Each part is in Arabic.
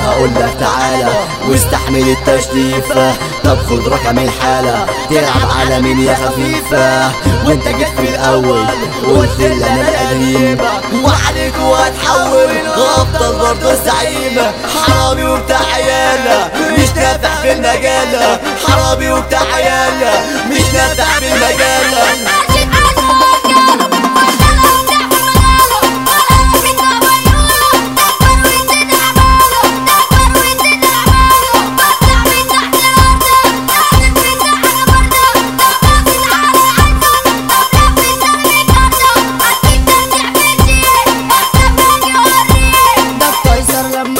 هقول لك تعالى واستحمل التشريفة طب خد رقم الحالة تلعب على مين يا خفيفة؟ وانت جيت في الأول قلت لي أنا القديم. وعليك وهتحول افضل برضه زعيمة حرامي وبتاع عيالة مش نافع في المجالة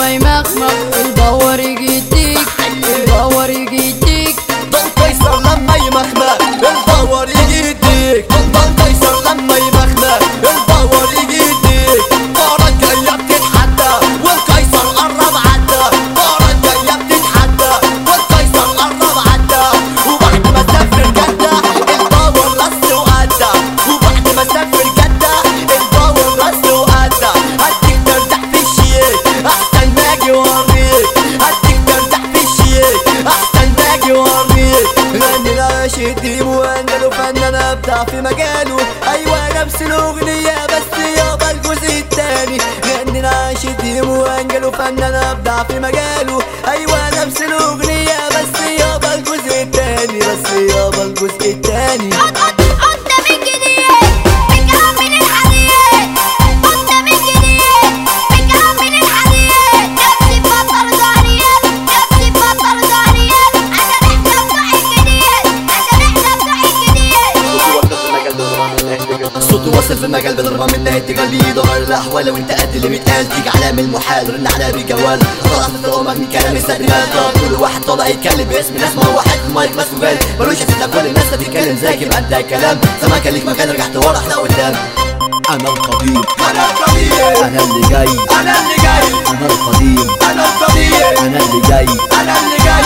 لما يمخمخ الباور ناشد ديب وأنجله فنان أبدع في مجاله. أيوة نفس الأغنية بس يابا الجزء التاني غني ناشد ديب وأنجله فنان أبدع في مجاله. واصل في المجال بضربة من نهاية قلبي يدور الأحوال وانت قد اللي بيتقال تيجي على من المحال رن على بجوال. طلعت في أمك من كلام طب كل واحد طالع يتكلم باسم ناس ما هو واحد ماسكه جال ملوش اسم كل الناس بتتكلم. زيك يبقى انت الكلام. كان ليك مكان رجعت ورا إحنا قدام. أنا القديم. أنا القديم. أنا اللي جاي. أنا اللي جاي. أنا القديم. أنا القديم. أنا اللي جاي. أنا اللي جاي.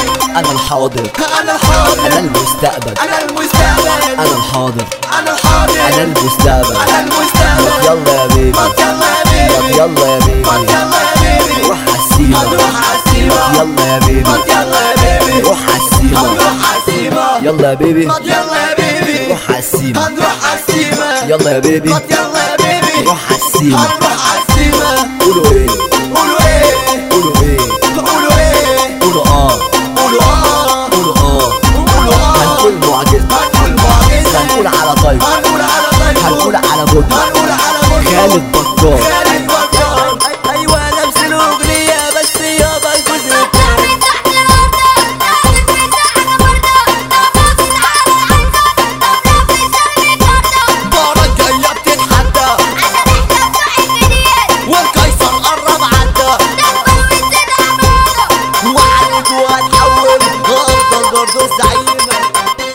الحاضر أنا الحاضر المستقبل أنا المستقبل أنا الحاضر أنا الحاضر المستقبل أنا المستقبل يلا يا بيبي يلا يا بيبي يلا يا بيبي يلا يا بيبي روح هنروح عالسيما يلا يا بيبي يلا يا بيبي روح عالسيما هنروح عالسيما يلا يا بيبي يلا يا بيبي روح عالسيما هنروح عالسيما يلا يا بيبي يلا يا بيبي روح عالسيما هنروح عالسيما قولوا إيه وعليك وهتحول افضل برضه زعيمة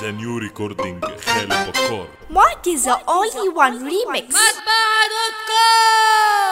ذا نيو ريكوردينج خالد بكار Mark is the only one remix. مطبعة دوت كوم